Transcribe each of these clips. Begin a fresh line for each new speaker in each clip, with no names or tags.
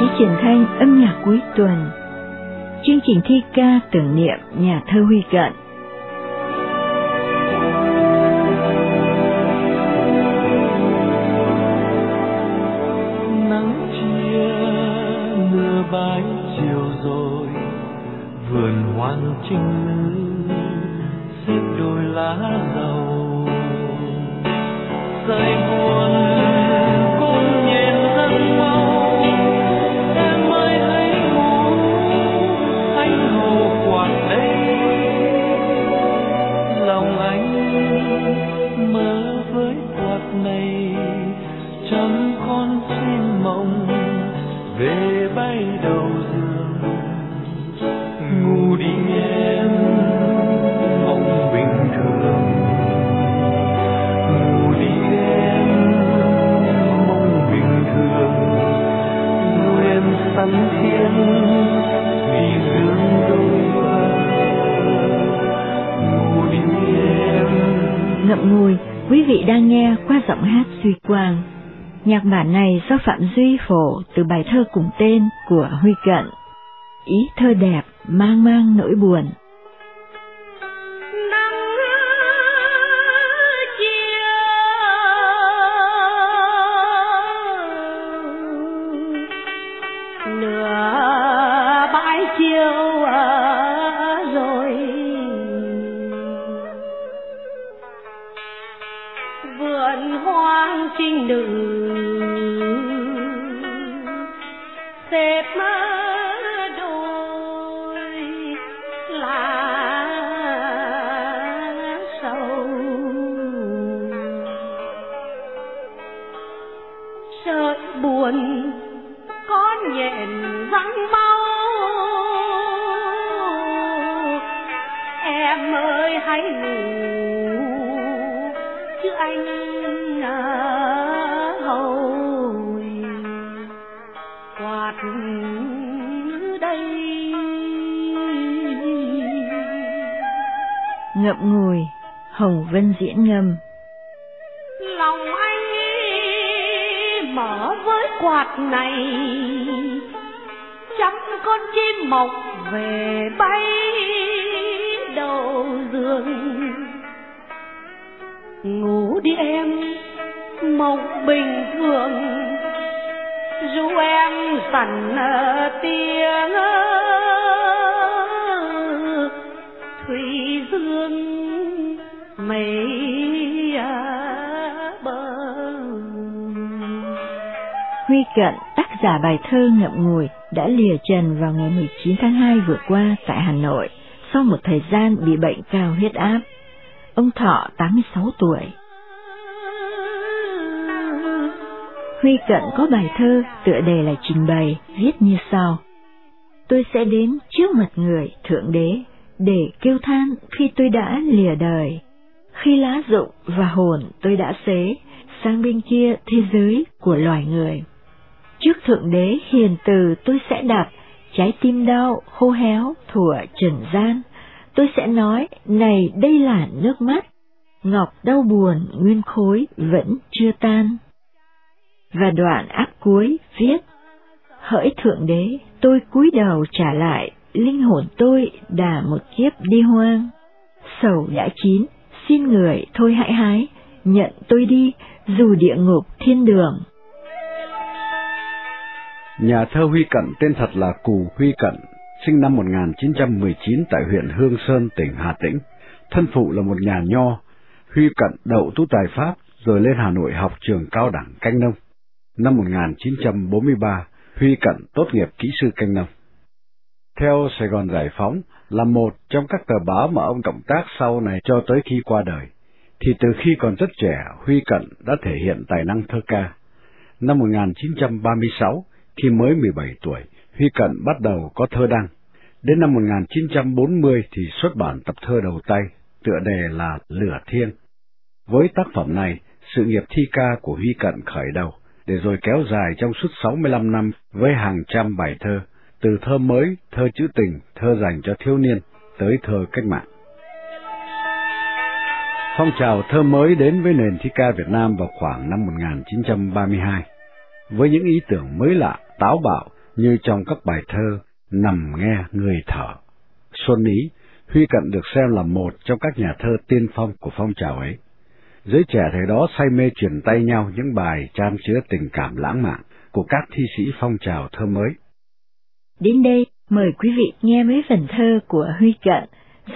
chí truyền thanh âm nhạc cuối tuần. Chương trình thi ca tưởng niệm nhà thơ Huy Cận. Ngậm ngùi, quý vị đang nghe qua giọng hát Duy Quang. Nhạc bản này do Phạm Duy phổ từ bài thơ cùng tên của Huy Cận. Ý thơ đẹp, mang mang nỗi buồn.
Xếp đôi lá sầu. Sợi buồn có nhện răng mau. Em ơi, hãy ngủ, chứ anh
Ngậm ngùi, Hồng Vân diễn ngâm.
lòng anh mở với quạt này trăm con chim mọc về bay đầu giường ngủ đi em mộng bình thường dù em sẵn tiếng ơi. Mấy bờ
Huy Cận, tác giả bài thơ Ngậm Ngùi, đã lìa trần vào ngày 19 tháng 2 vừa qua tại Hà Nội, sau một thời gian bị bệnh cao huyết áp. Ông Thọ 86 tuổi. Huy Cận có bài thơ tựa đề là trình bày, viết như sau. Tôi sẽ đến trước mặt người Thượng Đế, để kêu than khi tôi đã lìa đời. Khi lá rụng và hồn tôi đã xế, sang bên kia thế giới của loài người. Trước Thượng Đế hiền từ tôi sẽ đặt, trái tim đau, khô héo, thủa trần gian. Tôi sẽ nói, này đây là nước mắt, ngọc đau buồn nguyên khối vẫn chưa tan. Và đoạn áp cuối viết, hỡi Thượng Đế, tôi cúi đầu trả lại, linh hồn tôi đã một kiếp đi hoang. Sầu đã chín, xin người thôi hãy hái, nhận tôi đi, dù địa ngục thiên đường.
Nhà thơ Huy Cận tên thật là Cù Huy Cận, sinh năm 1919 tại huyện Hương Sơn, tỉnh Hà Tĩnh. Thân phụ là một nhà nho, Huy Cận đậu tú tài Pháp rồi lên Hà Nội học trường cao đẳng canh nông. Năm 1943, Huy Cận tốt nghiệp kỹ sư canh nông. Theo Sài Gòn Giải Phóng là một trong các tờ báo mà ông cộng tác sau này cho tới khi qua đời, thì từ khi còn rất trẻ, Huy Cận đã thể hiện tài năng thơ ca. Năm 1936, khi mới 17 tuổi, Huy Cận bắt đầu có thơ đăng. Đến năm 1940 thì xuất bản tập thơ đầu tay, tựa đề là Lửa Thiêng. Với tác phẩm này, sự nghiệp thi ca của Huy Cận khởi đầu, để rồi kéo dài trong suốt 65 năm với hàng trăm bài thơ, từ thơ mới, thơ trữ tình, thơ dành cho thiếu niên, tới thơ cách mạng. Phong trào thơ mới đến với nền thi ca Việt Nam vào khoảng năm 1932. Với những ý tưởng mới lạ, táo bạo như trong các bài thơ Nằm nghe người thở. Xuân Ý, Huy Cận được xem là một trong các nhà thơ tiên phong của phong trào ấy. Giới trẻ thời đó say mê truyền tay nhau những bài chan chứa tình cảm lãng mạn của các thi sĩ phong trào thơ mới.
Đến đây, mời quý vị nghe mấy phần thơ của Huy Cận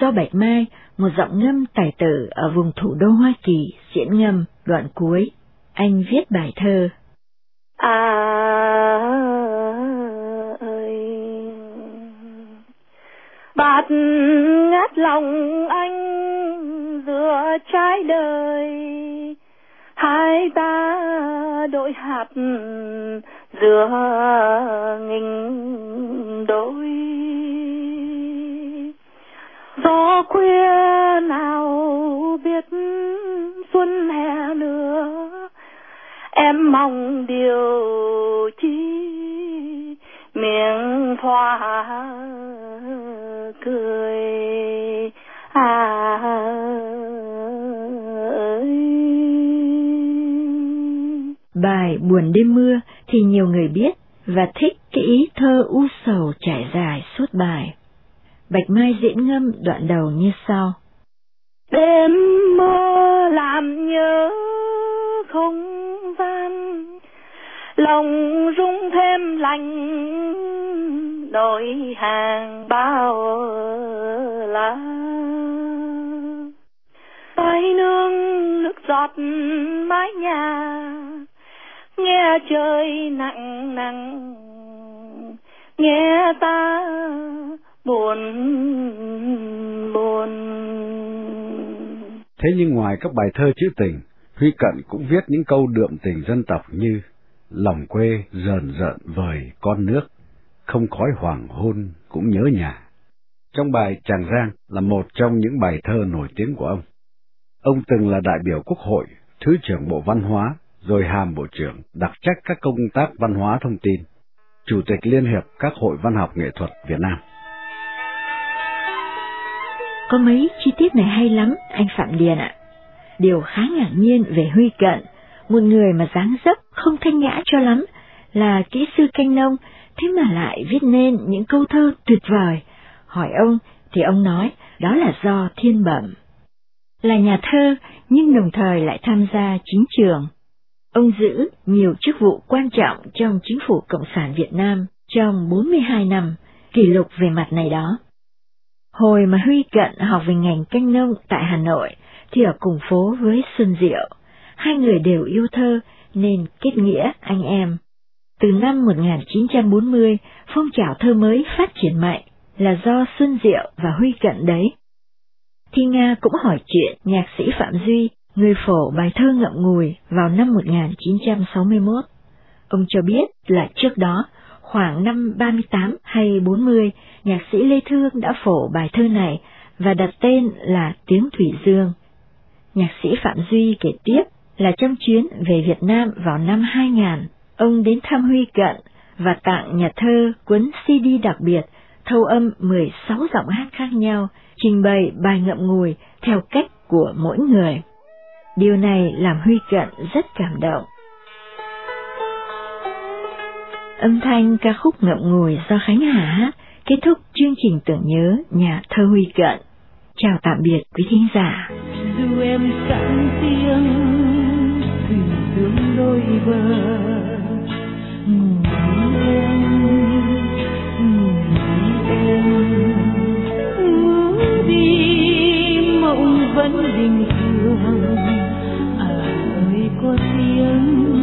do Bạch Mai, một giọng ngâm tài tử ở vùng thủ đô Hoa Kỳ, diễn ngâm đoạn cuối. Anh viết bài thơ.
À ơi, bạt ngát lòng anh giữa trái đời, hai ta đội hạt giữa nghìn đôi gió khuya nào biết xuân hè nữa, em mong điều chi miệng thoa cười. À ơi.
Bài Buồn đêm mưa thì nhiều người biết và thích cái ý thơ u sầu trải dài suốt bài. Bạch Mai diễn ngâm đoạn đầu như sau.
Đêm mơ làm nhớ không gian, lòng rung thêm lạnh nỗi hàng bao lá Tay nương nước giọt mái nhà, chơi nặng nặng, nghe ta buồn buồn
Thế nhưng ngoài các bài thơ trữ tình, Huy Cận cũng viết những câu đượm tình dân tộc như Lòng quê rờn rợn vời con nước, không khói hoàng hôn cũng nhớ nhà. Trong bài Tràng Giang là một trong những bài thơ nổi tiếng của ông. Ông từng là đại biểu quốc hội, Thứ trưởng Bộ Văn hóa, rồi hàm Bộ trưởng, đặc trách các công tác văn hóa thông tin, Chủ tịch Liên hiệp các hội văn học nghệ thuật Việt Nam.
Có mấy chi tiết này hay lắm, anh Phạm Điền ạ. Điều khá ngạc nhiên về Huy Cận, một người mà dáng dấp không thanh nhã cho lắm, là kỹ sư canh nông, thế mà lại viết nên những câu thơ tuyệt vời. Hỏi ông thì ông nói đó là do thiên bẩm. Là nhà thơ nhưng đồng thời lại tham gia chính trường. Ông giữ nhiều chức vụ quan trọng trong chính phủ Cộng sản Việt Nam trong 42 năm, kỷ lục về mặt này đó. Hồi mà Huy Cận học về ngành canh nông tại Hà Nội thì ở cùng phố với Xuân Diệu, hai người đều yêu thơ nên kết nghĩa anh em. Từ năm 1940, phong trào thơ mới phát triển mạnh là do Xuân Diệu và Huy Cận đấy. Thi Nga cũng hỏi chuyện nhạc sĩ Phạm Duy, người phổ bài thơ ngậm ngùi vào năm 1961. Ông cho biết là trước đó Khoảng năm 38 hay 40, nhạc sĩ Lê Thương đã phổ bài thơ này và đặt tên là Tiếng Thủy Dương. Nhạc sĩ Phạm Duy kể tiếp là trong chuyến về Việt Nam vào năm 2000, ông đến thăm Huy Cận và tặng nhà thơ cuốn CD đặc biệt thâu âm 16 giọng hát khác nhau, trình bày bài ngậm ngùi theo cách của mỗi người. Điều này làm Huy Cận rất cảm động. Âm thanh ca khúc ngậm ngùi do Khánh Hà hát kết thúc chương trình tưởng nhớ nhà thơ Huy Cận. Chào tạm biệt quý thính giả.
Dù em sẵn tiếng, thủy đôi bờ, ông vẫn bình thường. À ơi có tiếng